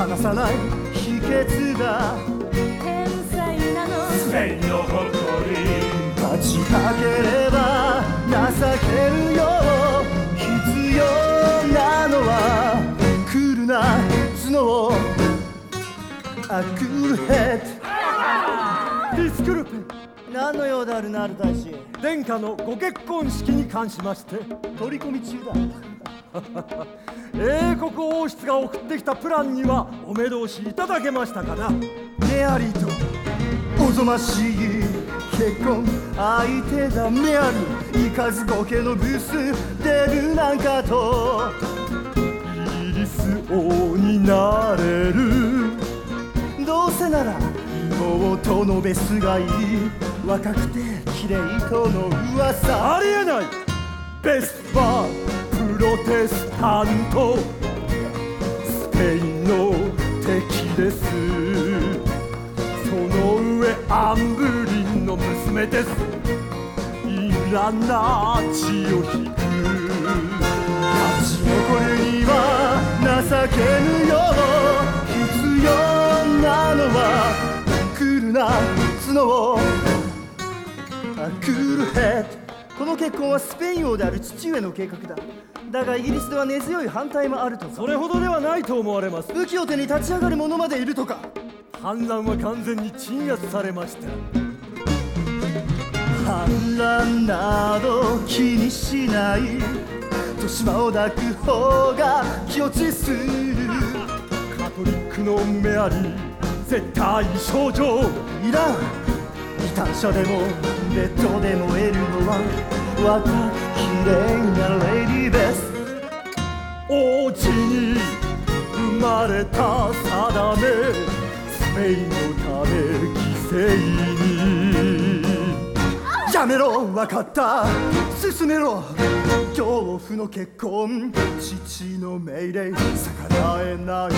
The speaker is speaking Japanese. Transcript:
離さない秘訣だアクールヘッドディスクルペ何の用であるなる大使。殿下のご結婚式に関しまして。取り込み中だ。英国王室が送ってきたプランにはお目通しいただけましたかな。メアリーとおぞましい結婚。相手だ。メアリー行かずご家のブース。デブなんかと。イギリス王になれ妹のベスがいい。若くて綺麗との噂。ありえない。ベスはプロテスタント。スペインの敵です。その上アンブリンの娘です。いらな血を引く。な角をアクールヘッド。この結婚はスペイン王である父上の計画だ。だがイギリスでは根強い反対もあるとか。それほどではないと思われます。武器を手に立ち上がる者までいるとか。反乱は完全に鎮圧されました。反乱など気にしない。豊島を抱く方が気落ちす。るカトリックのメアリー絶対症状いらん。異端者でもレッドでも得るのは若綺麗なレディーです。王子に生まれた定めスペインのため犠牲に。やめろ分かった。進めろ。恐怖の結婚。父の命令逆らえない。